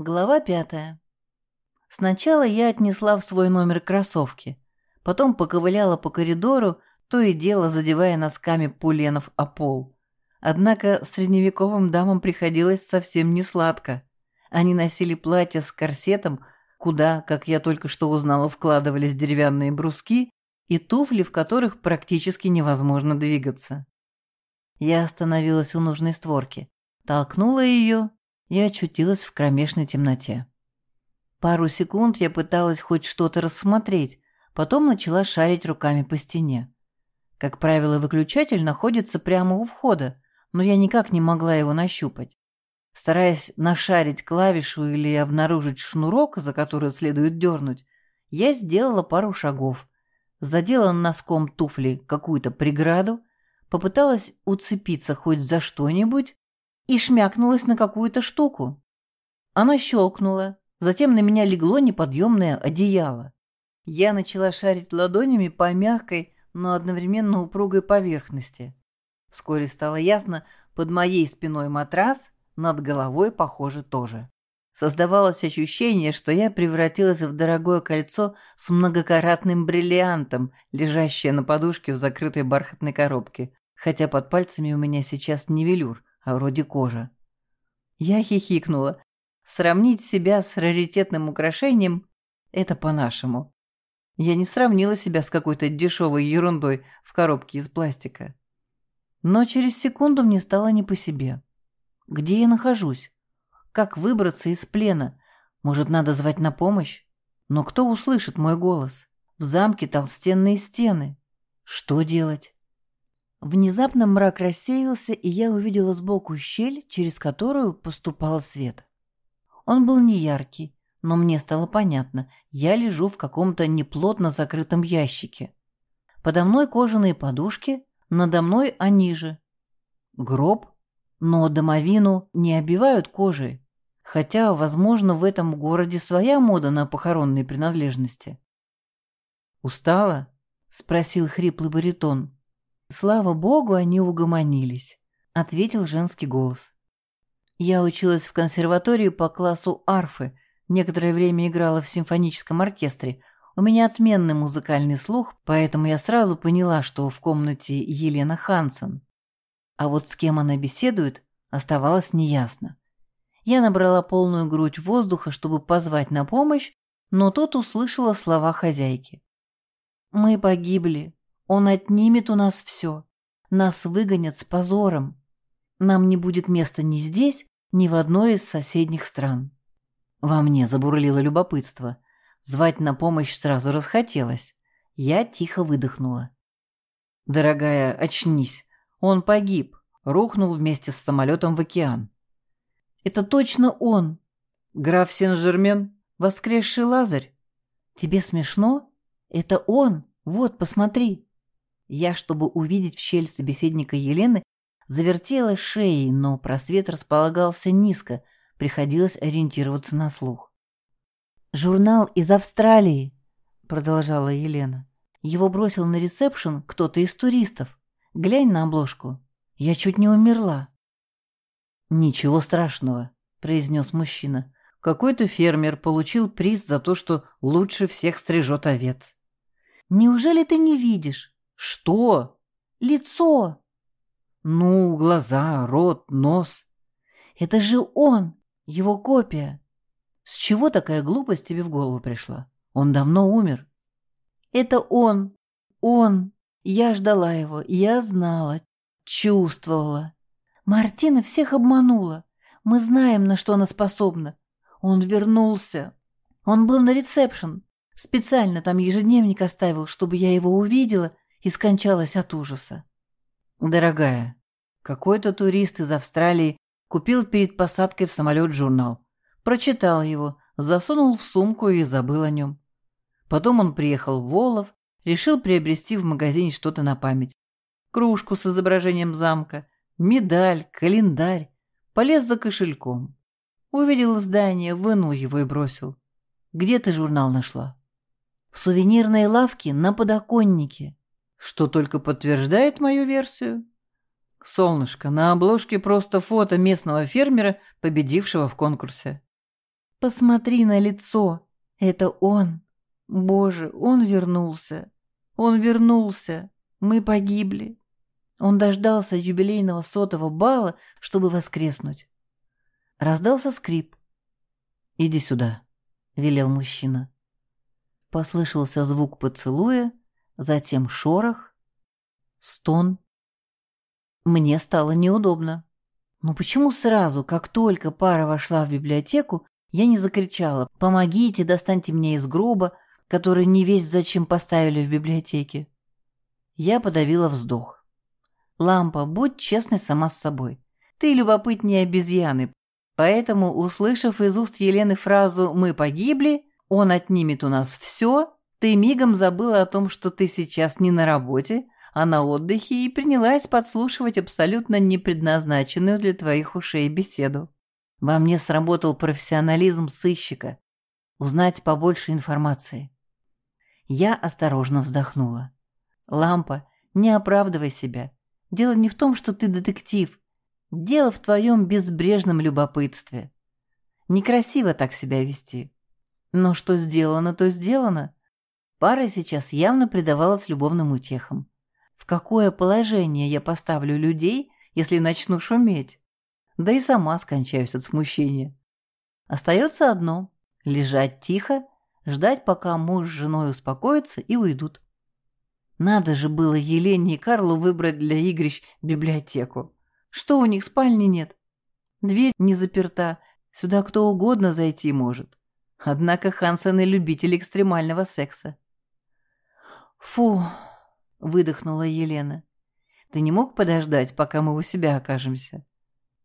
Глава пятая. Сначала я отнесла в свой номер кроссовки, потом поковыляла по коридору, то и дело задевая носками пуленов о пол. Однако средневековым дамам приходилось совсем не сладко. Они носили платья с корсетом, куда, как я только что узнала, вкладывались деревянные бруски и туфли, в которых практически невозможно двигаться. Я остановилась у нужной створки, толкнула ее и очутилась в кромешной темноте. Пару секунд я пыталась хоть что-то рассмотреть, потом начала шарить руками по стене. Как правило, выключатель находится прямо у входа, но я никак не могла его нащупать. Стараясь нашарить клавишу или обнаружить шнурок, за который следует дернуть, я сделала пару шагов, задела носком туфли какую-то преграду, попыталась уцепиться хоть за что-нибудь и шмякнулась на какую-то штуку. Она щелкнула, затем на меня легло неподъемное одеяло. Я начала шарить ладонями по мягкой, но одновременно упругой поверхности. Вскоре стало ясно, под моей спиной матрас, над головой, похоже, тоже. Создавалось ощущение, что я превратилась в дорогое кольцо с многокаратным бриллиантом, лежащее на подушке в закрытой бархатной коробке, хотя под пальцами у меня сейчас не велюр, вроде кожа. Я хихикнула. Сравнить себя с раритетным украшением – это по-нашему. Я не сравнила себя с какой-то дешевой ерундой в коробке из пластика. Но через секунду мне стало не по себе. Где я нахожусь? Как выбраться из плена? Может, надо звать на помощь? Но кто услышит мой голос? В замке толстенные стены. Что делать? Внезапно мрак рассеялся, и я увидела сбоку щель, через которую поступал свет. Он был неяркий, но мне стало понятно, я лежу в каком-то неплотно закрытом ящике. Подо мной кожаные подушки, надо мной они же. Гроб, но домовину не обивают кожей, хотя, возможно, в этом городе своя мода на похоронные принадлежности. «Устала?» — спросил хриплый баритон. «Слава богу, они угомонились», — ответил женский голос. «Я училась в консерватории по классу арфы, некоторое время играла в симфоническом оркестре. У меня отменный музыкальный слух, поэтому я сразу поняла, что в комнате Елена Хансен. А вот с кем она беседует, оставалось неясно. Я набрала полную грудь воздуха, чтобы позвать на помощь, но тут услышала слова хозяйки. «Мы погибли. Он отнимет у нас все. Нас выгонят с позором. Нам не будет места ни здесь, ни в одной из соседних стран. Во мне забурлило любопытство. Звать на помощь сразу расхотелось. Я тихо выдохнула. «Дорогая, очнись. Он погиб. Рухнул вместе с самолетом в океан». «Это точно он!» «Граф Сен-Жермен? Воскресший Лазарь?» «Тебе смешно? Это он! Вот, посмотри!» Я, чтобы увидеть в щель собеседника Елены, завертела шеей, но просвет располагался низко, приходилось ориентироваться на слух. «Журнал из Австралии», — продолжала Елена. «Его бросил на ресепшн кто-то из туристов. Глянь на обложку. Я чуть не умерла». «Ничего страшного», — произнес мужчина. «Какой-то фермер получил приз за то, что лучше всех стрижет овец». «Неужели ты не видишь? Что? Лицо. Ну, глаза, рот, нос. Это же он, его копия. С чего такая глупость тебе в голову пришла? Он давно умер. Это он, он. Я ждала его, я знала, чувствовала. Мартина всех обманула. Мы знаем, на что она способна. Он вернулся. Он был на ресепшн. Специально там ежедневник оставил, чтобы я его увидела и скончалась от ужаса. «Дорогая, какой-то турист из Австралии купил перед посадкой в самолет журнал, прочитал его, засунул в сумку и забыл о нем. Потом он приехал в Волов, решил приобрести в магазине что-то на память. Кружку с изображением замка, медаль, календарь. Полез за кошельком. Увидел здание, вынул его и бросил. Где ты журнал нашла? В сувенирной лавке на подоконнике что только подтверждает мою версию. Солнышко, на обложке просто фото местного фермера, победившего в конкурсе. Посмотри на лицо. Это он. Боже, он вернулся. Он вернулся. Мы погибли. Он дождался юбилейного сотого бала, чтобы воскреснуть. Раздался скрип. «Иди сюда», — велел мужчина. Послышался звук поцелуя, затем шорох, стон. Мне стало неудобно. Но почему сразу, как только пара вошла в библиотеку, я не закричала «Помогите, достаньте меня из гроба», который не весь зачем поставили в библиотеке? Я подавила вздох. «Лампа, будь честной сама с собой. Ты любопытнее обезьяны, поэтому, услышав из уст Елены фразу «мы погибли», он отнимет у нас все, ты мигом забыла о том, что ты сейчас не на работе, а на отдыхе и принялась подслушивать абсолютно непредназначенную для твоих ушей беседу. Во мне сработал профессионализм сыщика. Узнать побольше информации. Я осторожно вздохнула. Лампа, не оправдывай себя. Дело не в том, что ты детектив. Дело в твоем безбрежном любопытстве. Некрасиво так себя вести. Но что сделано, то сделано. Пара сейчас явно предавалась любовным утехам. В какое положение я поставлю людей, если начну шуметь? Да и сама скончаюсь от смущения. Остается одно — лежать тихо, ждать, пока муж с женой успокоятся и уйдут. Надо же было Елене и Карлу выбрать для игрищ библиотеку. Что у них спальни нет? Дверь не заперта, сюда кто угодно зайти может. Однако Хансен и любитель экстремального секса. «Фу!» — выдохнула Елена. «Ты не мог подождать, пока мы у себя окажемся?»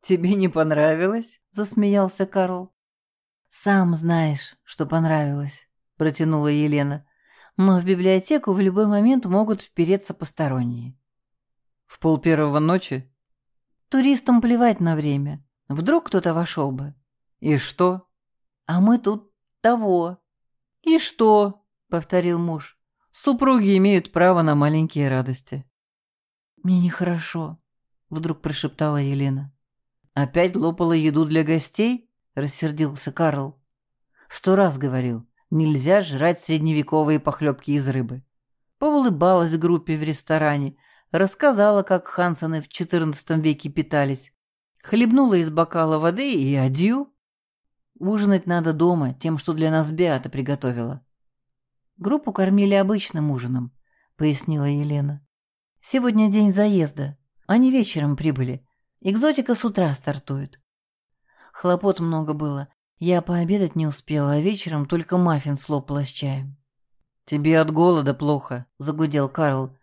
«Тебе не понравилось?» — засмеялся Карл. «Сам знаешь, что понравилось», — протянула Елена. «Но в библиотеку в любой момент могут впереться посторонние». «В пол первого ночи?» «Туристам плевать на время. Вдруг кто-то вошел бы». «И что?» «А мы тут того». «И что?» — повторил муж. «Супруги имеют право на маленькие радости». «Мне нехорошо», — вдруг прошептала Елена. «Опять лопала еду для гостей?» — рассердился Карл. «Сто раз говорил, нельзя жрать средневековые похлебки из рыбы». Поулыбалась группе в ресторане, рассказала, как Хансены в XIV веке питались, хлебнула из бокала воды и адью. Ужинать надо дома, тем, что для нас Беата приготовила. Группу кормили обычным ужином, пояснила Елена. Сегодня день заезда. Они вечером прибыли. Экзотика с утра стартует. Хлопот много было. Я пообедать не успела, а вечером только маффин слопала с чаем. «Тебе от голода плохо», — загудел Карл.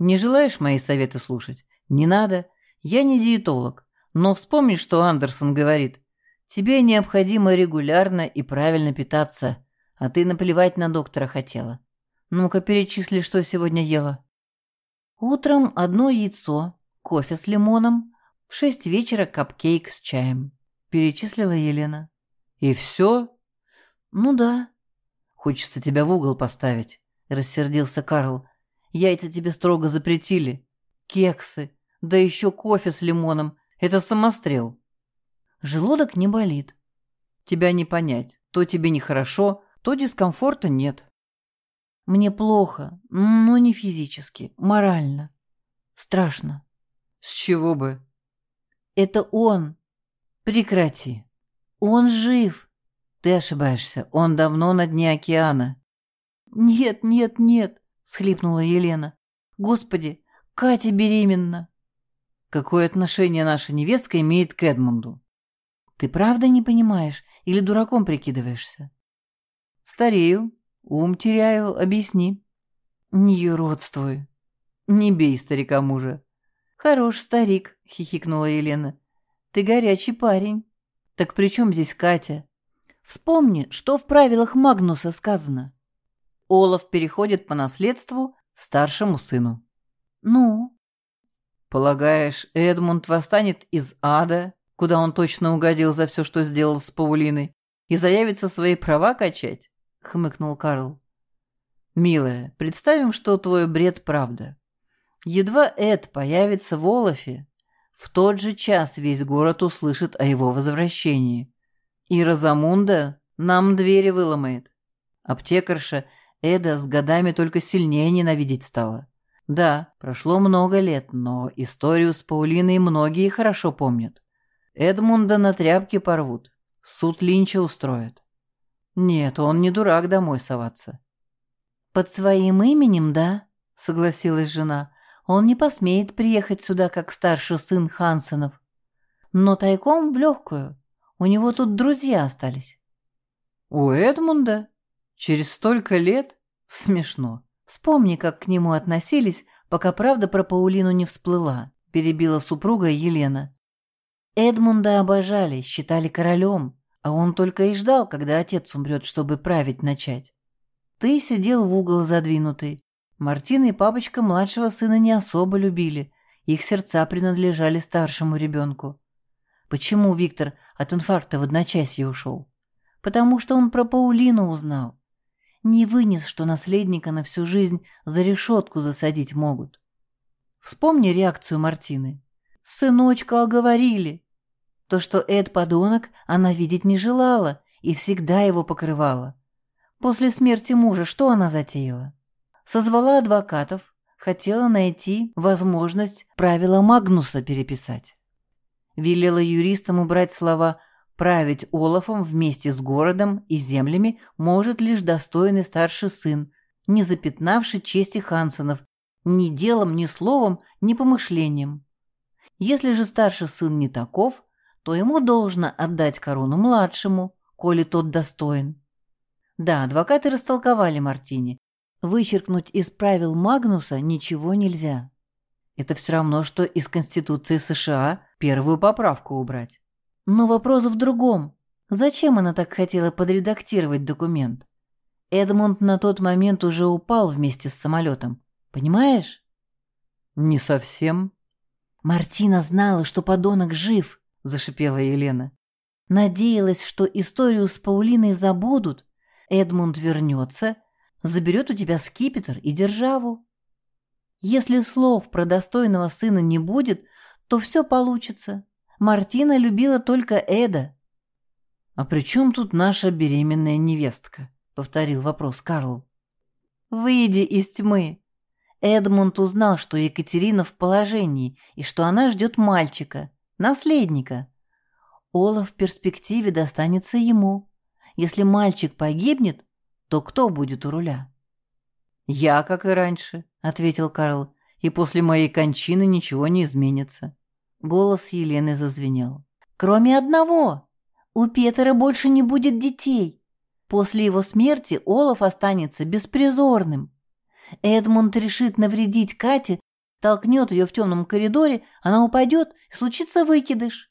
«Не желаешь мои советы слушать? Не надо. Я не диетолог. Но вспомни, что Андерсон говорит. Тебе необходимо регулярно и правильно питаться, а ты наплевать на доктора хотела. Ну-ка перечисли, что сегодня ела. Утром одно яйцо, кофе с лимоном, в шесть вечера капкейк с чаем. Перечислила Елена. И все? Ну да. Хочется тебя в угол поставить, рассердился Карл. Яйца тебе строго запретили. Кексы, да еще кофе с лимоном. Это самострел. Желудок не болит. Тебя не понять. То тебе нехорошо, то дискомфорта нет. Мне плохо, но не физически, морально. Страшно. С чего бы? Это он. Прекрати. Он жив. Ты ошибаешься. Он давно на дне океана. Нет, нет, нет, схлипнула Елена. Господи, Катя беременна. Какое отношение наша невестка имеет к Эдмунду? Ты правда не понимаешь или дураком прикидываешься? Старею, ум теряю, объясни. Не юродствуй. Не бей старика мужа. Хорош старик, хихикнула Елена. Ты горячий парень. Так при чем здесь Катя? Вспомни, что в правилах Магнуса сказано. Олаф переходит по наследству старшему сыну. Ну? Полагаешь, Эдмунд восстанет из ада куда он точно угодил за все, что сделал с Паулиной, и заявится свои права качать?» — хмыкнул Карл. «Милая, представим, что твой бред правда. Едва Эд появится в Олафе, в тот же час весь город услышит о его возвращении. И Розамунда Нам двери выломает. Аптекарша Эда с годами только сильнее ненавидеть стала. Да, прошло много лет, но историю с Паулиной многие хорошо помнят. Эдмунда на тряпки порвут, суд Линча устроят. Нет, он не дурак домой соваться. «Под своим именем, да?» — согласилась жена. «Он не посмеет приехать сюда, как старший сын Хансенов. Но тайком в легкую. У него тут друзья остались». «У Эдмунда? Через столько лет? Смешно. Вспомни, как к нему относились, пока правда про Паулину не всплыла», — перебила супруга Елена. Эдмунда обожали, считали королем, а он только и ждал, когда отец умрет, чтобы править начать. Ты сидел в угол задвинутый. Мартина и папочка младшего сына не особо любили, их сердца принадлежали старшему ребенку. Почему Виктор от инфаркта в одночасье ушел? Потому что он про Паулину узнал. Не вынес, что наследника на всю жизнь за решетку засадить могут. Вспомни реакцию Мартины. «Сыночка оговорили!» То, что Эд подонок, она видеть не желала и всегда его покрывала. После смерти мужа что она затеяла? Созвала адвокатов, хотела найти возможность правила Магнуса переписать. Велела юристам убрать слова «править Олафом вместе с городом и землями может лишь достойный старший сын, не запятнавший чести Хансенов ни делом, ни словом, ни помышлением. Если же старший сын не таков, то ему должно отдать корону младшему, коли тот достоин. Да, адвокаты растолковали Мартине. Вычеркнуть из правил Магнуса ничего нельзя. Это все равно, что из Конституции США первую поправку убрать. Но вопрос в другом. Зачем она так хотела подредактировать документ? Эдмунд на тот момент уже упал вместе с самолетом. Понимаешь? Не совсем. Мартина знала, что подонок жив, зашипела Елена. Надеялась, что историю с Паулиной забудут, Эдмунд вернется, заберет у тебя скипетр и державу. Если слов про достойного сына не будет, то все получится. Мартина любила только Эда. «А при чем тут наша беременная невестка?» — повторил вопрос Карл. «Выйди из тьмы!» Эдмунд узнал, что Екатерина в положении и что она ждет мальчика, наследника. Олаф в перспективе достанется ему. Если мальчик погибнет, то кто будет у руля? «Я, как и раньше», — ответил Карл, «и после моей кончины ничего не изменится». Голос Елены зазвенел. «Кроме одного. У Петера больше не будет детей. После его смерти Олаф останется беспризорным. Эдмунд решит навредить Кате, толкнет ее в темном коридоре, она упадет, и случится выкидыш.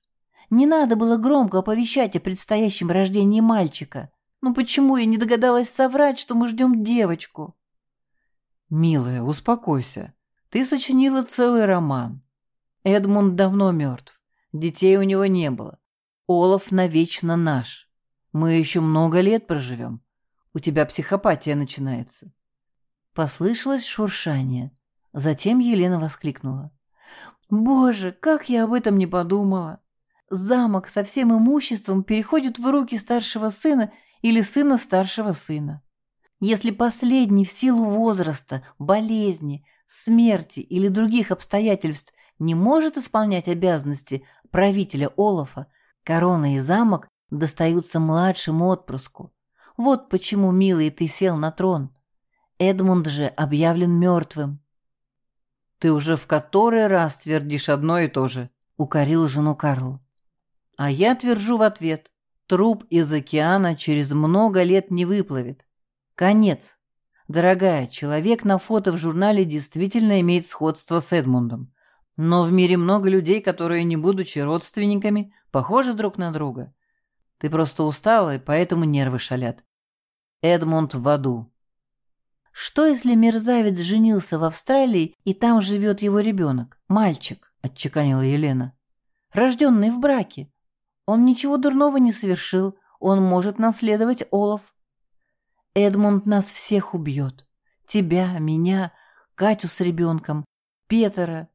Не надо было громко оповещать о предстоящем рождении мальчика. Ну почему я не догадалась соврать, что мы ждем девочку? Милая, успокойся. Ты сочинила целый роман. Эдмунд давно мертв. Детей у него не было. Олаф навечно наш. Мы еще много лет проживем. У тебя психопатия начинается. Послышалось шуршание. Затем Елена воскликнула. «Боже, как я об этом не подумала! замок со всем имуществом переходит в руки старшего сына или сына старшего сына. Если последний в силу возраста, болезни, смерти или других обстоятельств не может исполнять обязанности правителя Олафа, корона и замок достаются младшему отпрыску. Вот почему, милый, ты сел на трон. Эдмунд же объявлен мертвым. «Ты уже в который раз твердишь одно и то же», — укорил жену Карл. А я твержу в ответ. Труп из океана через много лет не выплывет. Конец. Дорогая, человек на фото в журнале действительно имеет сходство с Эдмундом. Но в мире много людей, которые, не будучи родственниками, похожи друг на друга. Ты просто устала, и поэтому нервы шалят. Эдмунд в аду. Что, если мерзавец женился в Австралии, и там живет его ребенок, мальчик, отчеканила Елена, рожденный в браке? Он ничего дурного не совершил, он может наследовать Олаф. Эдмунд нас всех убьет. Тебя, меня, Катю с ребенком, Петера.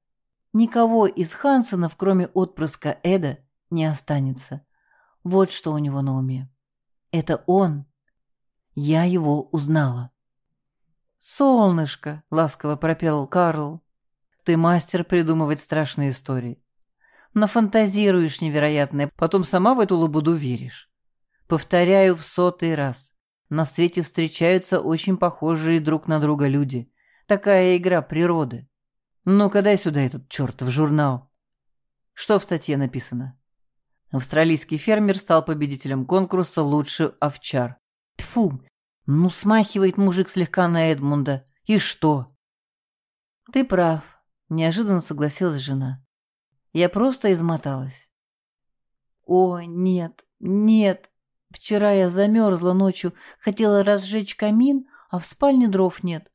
Никого из Хансенов, кроме отпрыска Эда, не останется. Вот что у него на уме. Это он. Я его узнала. «Солнышко!» — ласково пропел Карл. «Ты мастер придумывать страшные истории. Нафантазируешь невероятное, потом сама в эту лабуду веришь. Повторяю в сотый раз. На свете встречаются очень похожие друг на друга люди. Такая игра природы. Ну-ка дай сюда этот чертов журнал. Что в статье написано? Австралийский фермер стал победителем конкурса «Лучший овчар». Тфу, ну смахивает мужик слегка на Эдмунда. И что? Ты прав, неожиданно согласилась жена. Я просто измоталась. О, нет, нет. Вчера я замерзла ночью, хотела разжечь камин, а в спальне дров нет.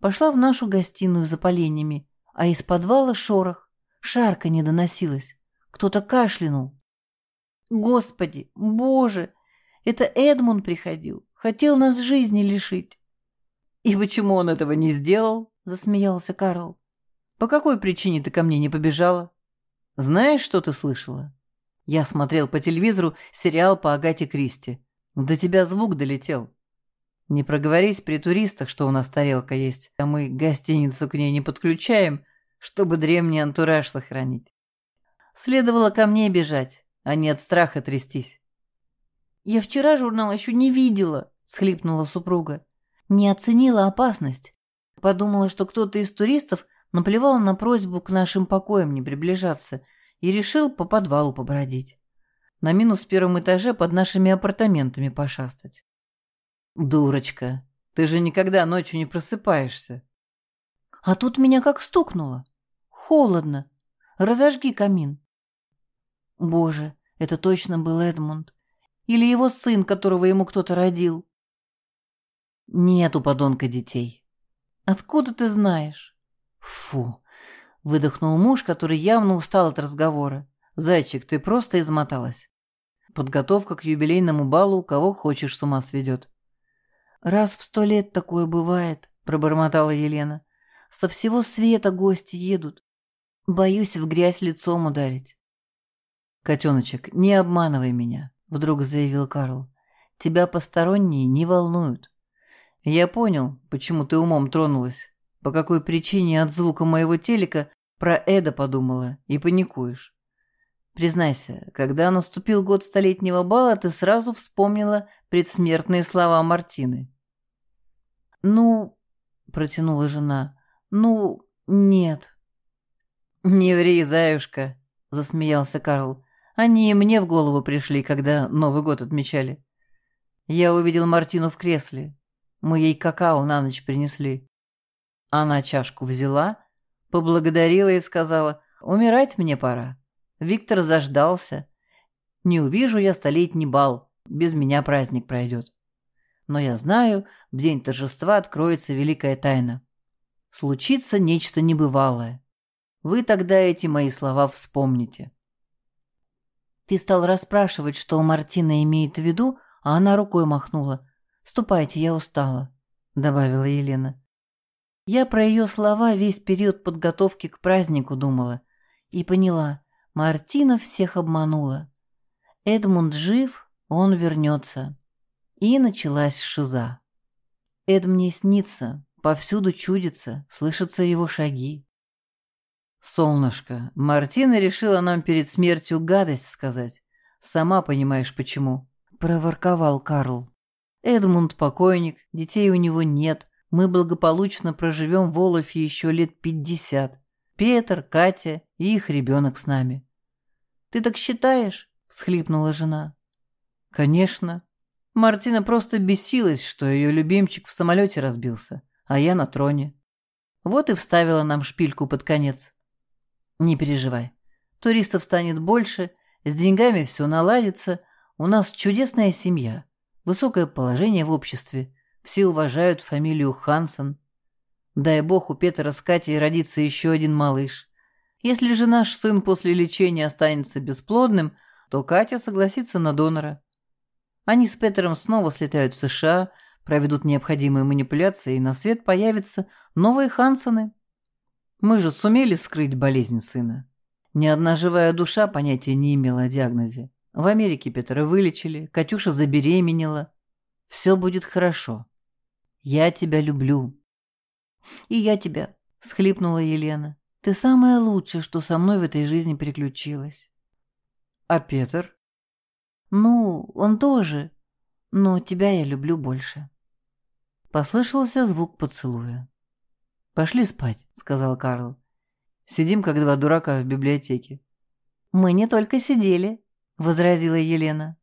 Пошла в нашу гостиную за поленьями, а из подвала шорох, шарка не доносилась. Кто-то кашлянул. Господи, боже, это Эдмун приходил, хотел нас жизни лишить. И почему он этого не сделал? Засмеялся Карл. По какой причине ты ко мне не побежала? Знаешь, что ты слышала? Я смотрел по телевизору сериал по Агате Кристи. До тебя звук долетел. Не проговорись при туристах, что у нас тарелка есть, а мы гостиницу к ней не подключаем, чтобы древний антураж сохранить. Следовало ко мне бежать, а не от страха трястись. «Я вчера журнал еще не видела», — схлипнула супруга. «Не оценила опасность. Подумала, что кто-то из туристов наплевал на просьбу к нашим покоям не приближаться и решил по подвалу побродить. На минус первом этаже под нашими апартаментами пошастать. «Дурочка, ты же никогда ночью не просыпаешься». «А тут меня как стукнуло. Холодно. Разожги камин». «Боже, это точно был Эдмунд. Или его сын, которого ему кто-то родил». «Нет у подонка детей». «Откуда ты знаешь?» «Фу!» — выдохнул муж, который явно устал от разговора. «Зайчик, ты просто измоталась. Подготовка к юбилейному балу кого хочешь с ума сведет». «Раз в сто лет такое бывает», — пробормотала Елена. «Со всего света гости едут. Боюсь в грязь лицом ударить». «Котеночек, не обманывай меня», — вдруг заявил Карл. «Тебя посторонние не волнуют. Я понял, почему ты умом тронулась, по какой причине от звука моего телека про Эда подумала и паникуешь. Признайся, когда наступил год столетнего бала, ты сразу вспомнила предсмертные слова Мартины. «Ну...» — протянула жена. «Ну, нет». «Не ври, заюшка», — засмеялся Карл. «Они и мне в голову пришли, когда Новый год отмечали. Я увидел Мартину в кресле. Мы ей какао на ночь принесли. Она чашку взяла, поблагодарила и сказала, «Умирать мне пора». Виктор заждался. Не увижу я столетний бал, без меня праздник пройдет. Но я знаю, в день торжества откроется великая тайна. Случится нечто небывалое. Вы тогда эти мои слова вспомните. Ты стал расспрашивать, что Мартина имеет в виду, а она рукой махнула. «Ступайте, я устала», — добавила Елена. Я про ее слова весь период подготовки к празднику думала и поняла, Мартина всех обманула. Эдмунд жив, он вернется. И началась шиза. Эд мне снится, повсюду чудится, слышатся его шаги. «Солнышко, Мартина решила нам перед смертью гадость сказать. Сама понимаешь, почему», — проворковал Карл. «Эдмунд покойник, детей у него нет, мы благополучно проживем в Олафе еще лет пятьдесят. Петр, Катя и их ребенок с нами. «Ты так считаешь?» — всхлипнула жена. «Конечно. Мартина просто бесилась, что ее любимчик в самолете разбился, а я на троне. Вот и вставила нам шпильку под конец. Не переживай. Туристов станет больше, с деньгами все наладится, у нас чудесная семья, высокое положение в обществе, все уважают фамилию Хансон. Дай бог у Петра с Катей родится еще один малыш. Если же наш сын после лечения останется бесплодным, то Катя согласится на донора. Они с Петером снова слетают в США, проведут необходимые манипуляции, и на свет появятся новые Хансоны. Мы же сумели скрыть болезнь сына. Ни одна живая душа понятия не имела о диагнозе. В Америке Петра вылечили, Катюша забеременела. Все будет хорошо. Я тебя люблю. И я тебя, схлипнула Елена. Ты самое лучшее, что со мной в этой жизни приключилось. А Петр? Ну, он тоже, но тебя я люблю больше. Послышался звук поцелуя. «Пошли спать», — сказал Карл. «Сидим, как два дурака в библиотеке». «Мы не только сидели», — возразила Елена.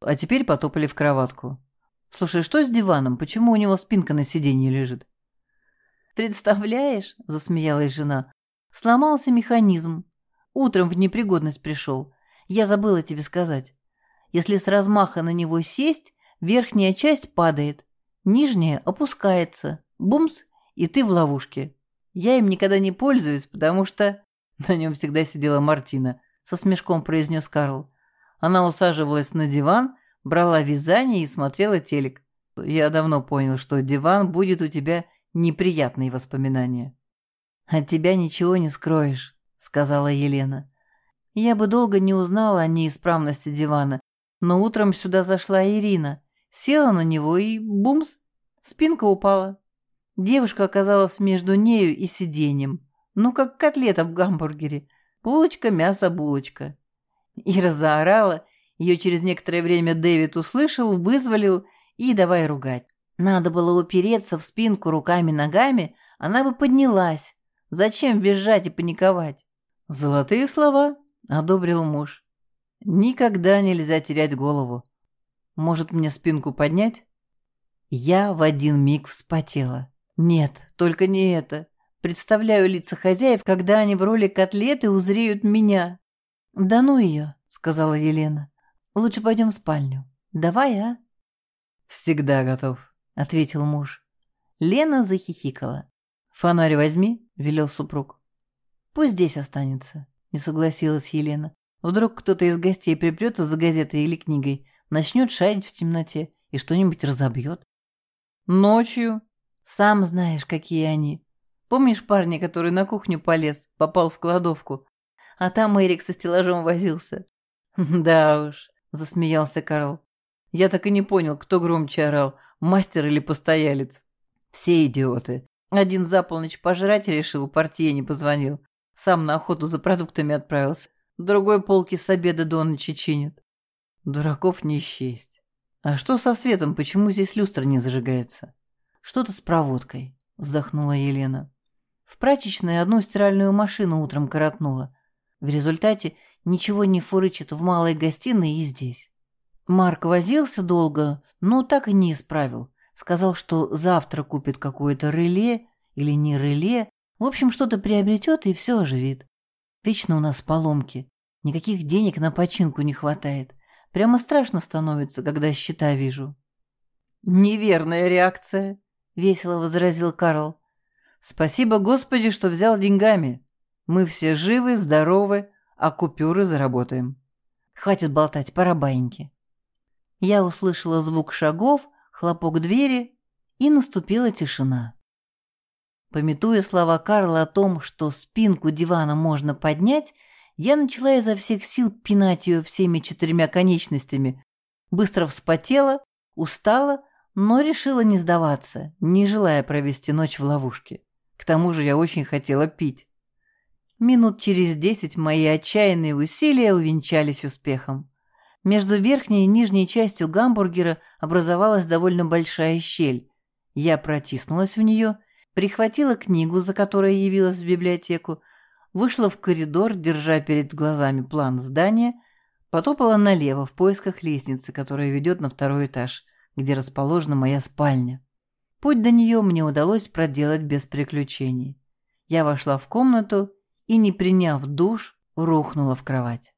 А теперь потопали в кроватку. «Слушай, что с диваном? Почему у него спинка на сиденье лежит?» «Представляешь?» — засмеялась жена. «Сломался механизм. Утром в непригодность пришел. Я забыла тебе сказать. Если с размаха на него сесть, верхняя часть падает, нижняя опускается. Бумс, и ты в ловушке. Я им никогда не пользуюсь, потому что...» На нем всегда сидела Мартина, со смешком произнес Карл. Она усаживалась на диван, брала вязание и смотрела телек. Я давно понял, что диван будет у тебя неприятные воспоминания. «От тебя ничего не скроешь», — сказала Елена. Я бы долго не узнала о неисправности дивана, но утром сюда зашла Ирина, села на него и бумс, спинка упала. Девушка оказалась между нею и сиденьем, ну как котлета в гамбургере, булочка, мясо, булочка. Ира заорала, ее через некоторое время Дэвид услышал, вызволил и давай ругать. Надо было упереться в спинку руками-ногами, она бы поднялась. Зачем визжать и паниковать? Золотые слова, одобрил муж. Никогда нельзя терять голову. Может, мне спинку поднять? Я в один миг вспотела. Нет, только не это. Представляю лица хозяев, когда они в роли котлеты узреют меня. Да ну ее, сказала Елена. Лучше пойдем в спальню. Давай, а? Всегда готов, ответил муж. Лена захихикала. Фонарь возьми, велел супруг. Пусть здесь останется, не согласилась Елена. Вдруг кто-то из гостей припрется за газетой или книгой, начнет шарить в темноте и что-нибудь разобьет. Ночью, сам знаешь, какие они. Помнишь парня, который на кухню полез, попал в кладовку? А там Эрик со стеллажом возился. Да уж, засмеялся Карл. Я так и не понял, кто громче орал, мастер или постоялец. Все идиоты. Один за полночь пожрать решил, партия не позвонил. Сам на охоту за продуктами отправился. Другой полки с обеда до ночи чинит. Дураков не счесть. А что со светом? Почему здесь люстра не зажигается? Что-то с проводкой, вздохнула Елена. В прачечной одну стиральную машину утром коротнула. В результате ничего не фурычит в малой гостиной и здесь. Марк возился долго, но так и не исправил. Сказал, что завтра купит какое-то реле или не реле. В общем, что-то приобретет и все оживит. Вечно у нас поломки. Никаких денег на починку не хватает. Прямо страшно становится, когда счета вижу. Неверная реакция, — весело возразил Карл. «Спасибо Господи, что взял деньгами. Мы все живы, здоровы, а купюры заработаем. Хватит болтать, пора баиньки». Я услышала звук шагов, хлопок двери, и наступила тишина. Пометуя слова Карла о том, что спинку дивана можно поднять, я начала изо всех сил пинать ее всеми четырьмя конечностями. Быстро вспотела, устала, но решила не сдаваться, не желая провести ночь в ловушке. К тому же я очень хотела пить. Минут через десять мои отчаянные усилия увенчались успехом. Между верхней и нижней частью гамбургера образовалась довольно большая щель. Я протиснулась в нее, прихватила книгу, за которой явилась в библиотеку, вышла в коридор, держа перед глазами план здания, потопала налево в поисках лестницы, которая ведет на второй этаж – где расположена моя спальня. Путь до нее мне удалось проделать без приключений. Я вошла в комнату и, не приняв душ, рухнула в кровать.